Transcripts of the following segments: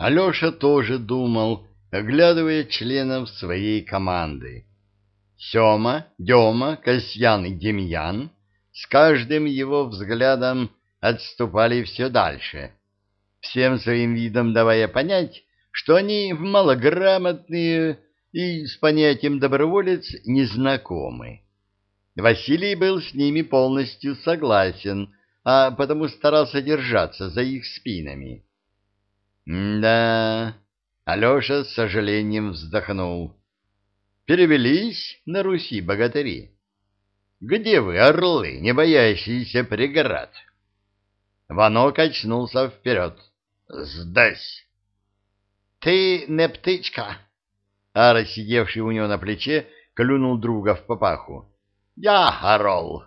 Алеша тоже думал, оглядывая членов своей команды. Сема, Дема, Касьян и Демьян с каждым его взглядом отступали все дальше, всем своим видом давая понять, что они малограмотные и с понятием доброволец незнакомы. Василий был с ними полностью согласен, а потому старался держаться за их спинами. «Да...» — Алеша с сожалением вздохнул. «Перевелись на Руси богатыри. Где вы, орлы, не боящиеся преград?» Вано качнулся вперед. «Сдась!» «Ты не птичка!» Ара, сидевший у него на плече, клюнул друга в папаху. «Я орол!»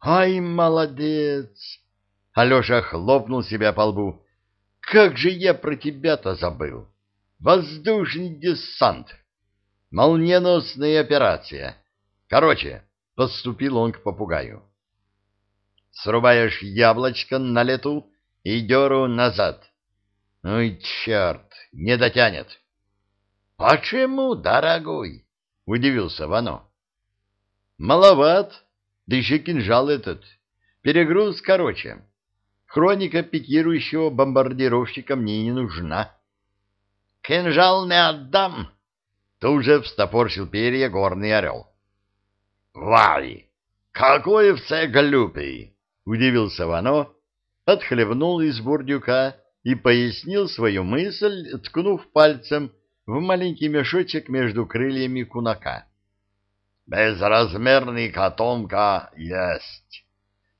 «Ай, молодец!» Алеша хлопнул себя по лбу. «Как же я про тебя-то забыл! Воздушный десант! Молниеносная операция! Короче, подступил он к попугаю. Срубаешь яблочко на лету и деру назад. Ну и черт, не дотянет. Почему, дорогой? Удивился Вано. Маловат, да еще кинжал этот. Перегруз короче. Хроника пикирующего бомбардировщика мне не нужна. Кинжал не отдам. Тут же встопорщил перья горный орел. Вай, какой все глупый! Удивился Вано, отхлебнул из бурдюка и пояснил свою мысль, ткнув пальцем в маленький мешочек между крыльями кунака. «Безразмерный котомка есть,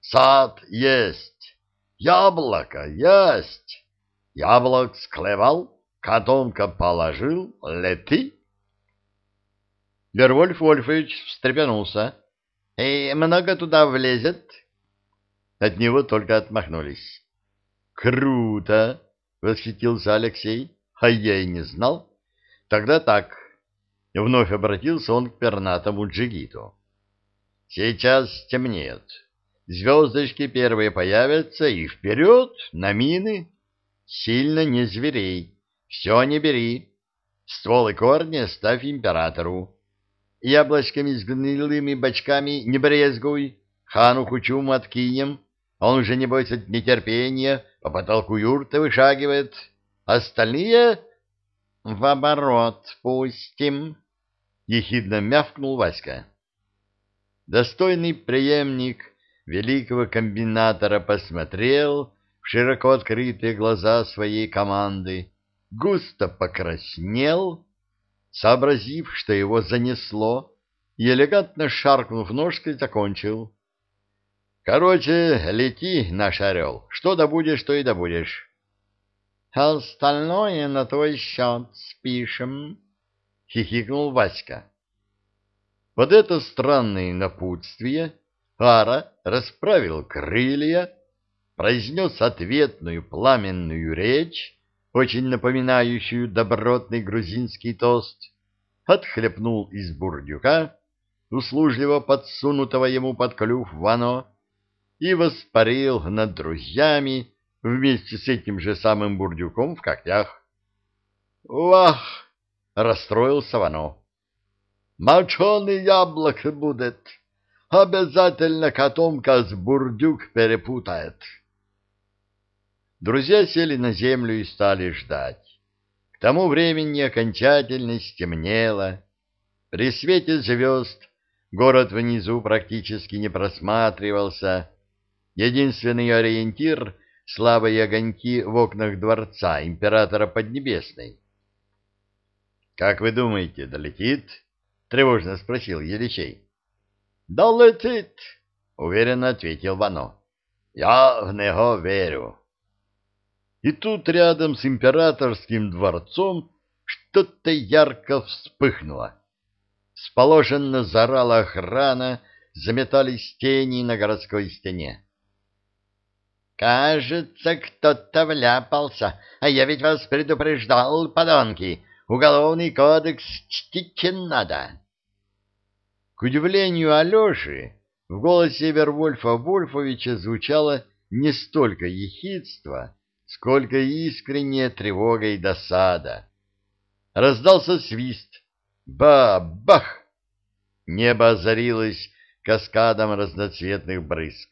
сад есть, яблоко есть, яблок склевал, котомка положил, лети». Вервольф Вольфович встрепенулся. «И много туда влезет?» От него только отмахнулись. «Круто!» — восхитился Алексей. «А я и не знал. Тогда так». Вновь обратился он к пернатому джигиту. «Сейчас темнеет. Звездочки первые появятся, и вперед, на мины. Сильно не зверей. Все не бери. Ствол и корни ставь императору. Яблочками с гнилыми бочками не брезгуй. Хану Хучуму откинем» Он же, небось, от нетерпения по потолку юрты вышагивает. Остальные в оборот пустим, — ехидно мявкнул Васька. Достойный преемник великого комбинатора посмотрел в широко открытые глаза своей команды, густо покраснел, сообразив, что его занесло, и элегантно шаркнув ножкой, закончил. Короче, лети, наш орел. Что добудешь, то и добудешь. Остальное на твой счет спишем, — хихикнул Васька. Под это странное напутствие Ара расправил крылья, произнес ответную пламенную речь, очень напоминающую добротный грузинский тост, отхлепнул из бурдюка, услужливо подсунутого ему под клюв вано, и воспарил над друзьями вместе с этим же самым бурдюком в когтях. «Вах!» — расстроился Вано. «Моченый яблок будет. Обязательно котомка с бурдюк перепутает». Друзья сели на землю и стали ждать. К тому времени окончательно стемнело. При свете звезд город внизу практически не просматривался, Единственный ориентир — слабые огоньки в окнах дворца императора Поднебесной. — Как вы думаете, долетит? — тревожно спросил Елисей. — Долетит, — уверенно ответил Вано. — Я в него верю. И тут рядом с императорским дворцом что-то ярко вспыхнуло. Сположенно зарала охрана, заметались тени на городской стене. «Кажется, кто-то вляпался, а я ведь вас предупреждал, подонки, уголовный кодекс чтить надо». К удивлению Алеши, в голосе Вервольфа Вольфовича звучало не столько ехидство, сколько искренняя тревога и досада. Раздался свист. Ба-бах! Небо озарилось каскадом разноцветных брызг.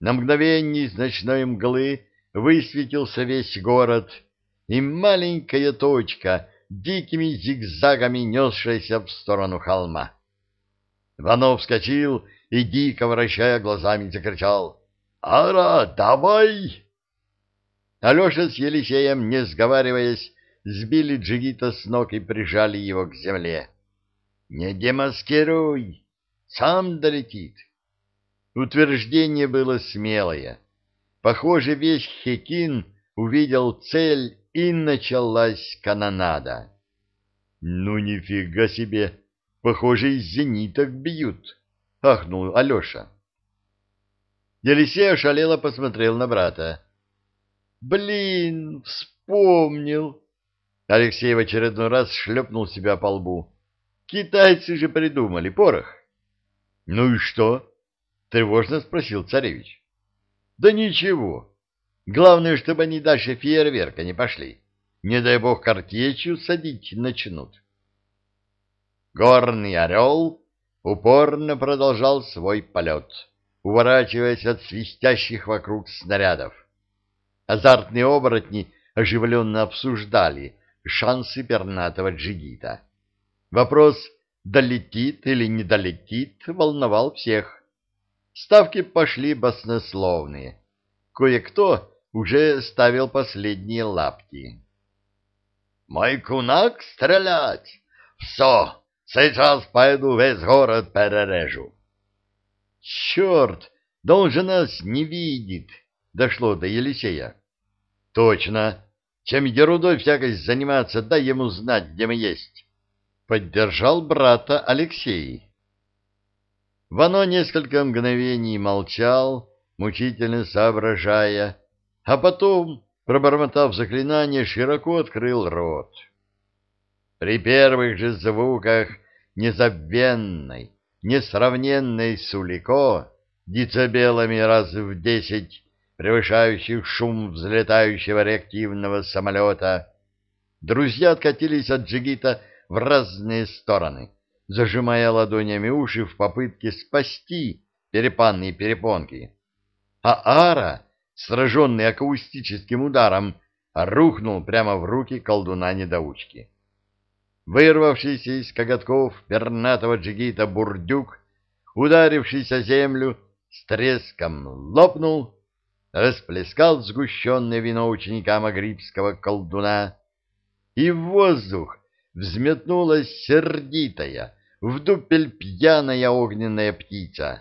На мгновение из ночной мглы высветился весь город, и маленькая точка, дикими зигзагами несшаяся в сторону холма. Ванов вскочил и, дико вращая глазами, закричал «Ара, давай!» Алеша с Елисеем, не сговариваясь, сбили джигита с ног и прижали его к земле. «Не демаскируй! Сам долетит!» Утверждение было смелое. Похоже, весь Хекин увидел цель, и началась канонада. «Ну, нифига себе! Похоже, из зениток бьют!» — ахнул Алеша. Елисей ошалело посмотрел на брата. «Блин, вспомнил!» Алексей в очередной раз шлепнул себя по лбу. «Китайцы же придумали порох!» «Ну и что?» — тревожно спросил царевич. «Да ничего. Главное, чтобы они дальше фейерверка не пошли. Не дай бог картечью садить начнут». Горный орел упорно продолжал свой полет, уворачиваясь от свистящих вокруг снарядов. Азартные оборотни оживленно обсуждали шансы пернатого джигита. Вопрос, долетит или не долетит, волновал всех. Ставки пошли баснословные. Кое-кто уже ставил последние лапки. «Мой кунак стрелять! Все, сейчас пойду весь город перережу!» «Черт! Да он же нас не видит!» — дошло до Елисея. Точно. Чем ерудой всякой заниматься, дай ему знать, где мы есть. Поддержал брата Алексей. Вано несколько мгновений молчал, мучительно соображая, а потом, пробормотав заклинание, широко открыл рот. При первых же звуках незабвенной, несравненной Сулико, децибелами раз в десять превышающих шум взлетающего реактивного самолета. Друзья откатились от джигита в разные стороны, зажимая ладонями уши в попытке спасти перепанные перепонки. А Ара, сраженный акустическим ударом, рухнул прямо в руки колдуна-недоучки. Вырвавшийся из коготков пернатого джигита бурдюк, ударившись о землю, с треском лопнул расплескал сгущенное вино ученикам агрипского колдуна, и в воздух взметнулась сердитая, в дупель пьяная огненная птица.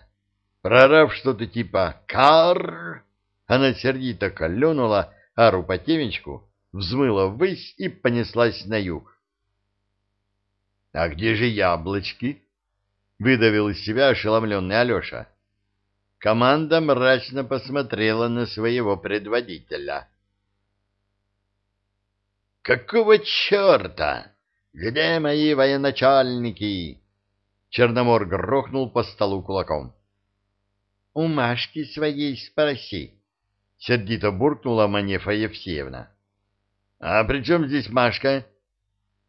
Прорав что-то типа «Кар!», она сердито каленула Ару по темечку, взмыла ввысь и понеслась на юг. — А где же яблочки? — выдавил из себя ошеломленный Алеша. Команда мрачно посмотрела на своего предводителя. «Какого черта? Где мои военачальники?» Черномор грохнул по столу кулаком. «У Машки своей спроси», — сердито буркнула Манефа Евсеевна. «А при чем здесь Машка?»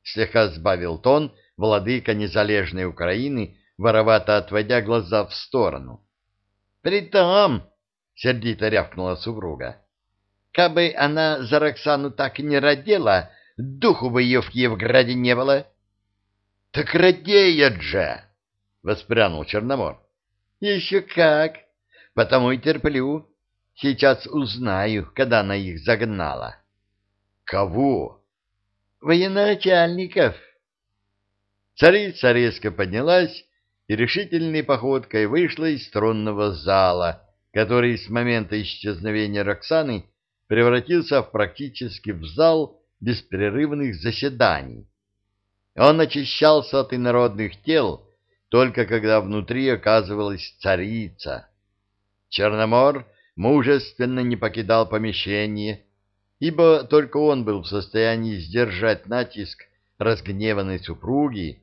Слегка сбавил тон владыка незалежной Украины, воровато отводя глаза в сторону. Притом, — сердито рявкнула супруга, — кабы она за Роксану так не родила, духу бы ее в Киевграде не было. — Так радеет же! — воспрянул Черномор. — Еще как! Потому и терплю. Сейчас узнаю, когда она их загнала. — Кого? — Военачальников. Царица резко поднялась и решительной походкой вышла из тронного зала, который с момента исчезновения Роксаны превратился в практически в зал беспрерывных заседаний. Он очищался от инородных тел, только когда внутри оказывалась царица. Черномор мужественно не покидал помещение, ибо только он был в состоянии сдержать натиск разгневанной супруги,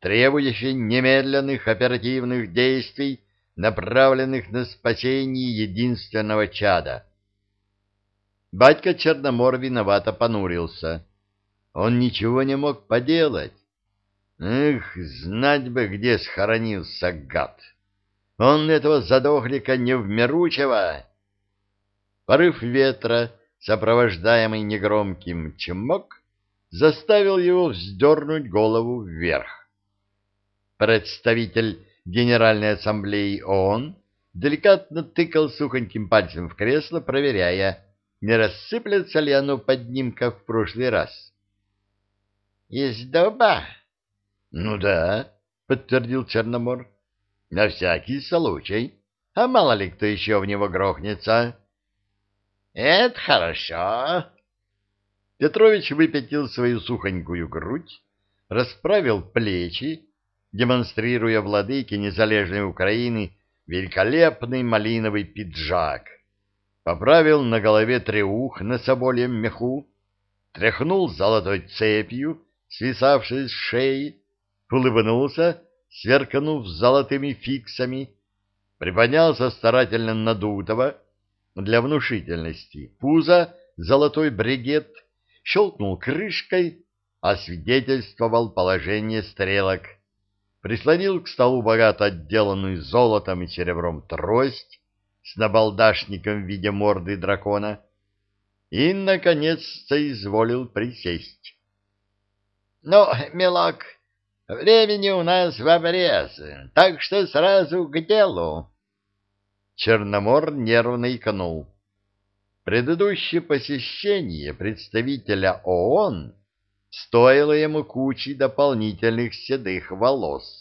требующий немедленных оперативных действий, направленных на спасение единственного чада. Батька Черномор виновато понурился. Он ничего не мог поделать. Эх, знать бы, где схоронился гад! Он этого задохлика невмиручего! Порыв ветра, сопровождаемый негромким чмок, заставил его вздернуть голову вверх. Представитель Генеральной Ассамблеи ООН деликатно тыкал сухоньким пальцем в кресло, проверяя, не рассыплется ли оно под ним, как в прошлый раз. — Из дуба? — Ну да, — подтвердил Черномор. — На всякий случай. А мало ли кто еще в него грохнется. — Это хорошо. Петрович выпятил свою сухонькую грудь, расправил плечи, демонстрируя владыке незалежной Украины великолепный малиновый пиджак, поправил на голове треух на собольем меху, тряхнул золотой цепью, свисавшей с шеи, улыбнулся, сверкнув золотыми фиксами, приподнялся старательно надутого для внушительности пузо золотой бригет, щелкнул крышкой, освидетельствовал положение стрелок — прислонил к столу богато отделанную золотом и серебром трость с набалдашником в виде морды дракона и, наконец, соизволил присесть. — Ну, милок, времени у нас в обрез, так что сразу к делу. Черномор нервно икнул. Предыдущее посещение представителя ООН стоило ему кучи дополнительных седых волос.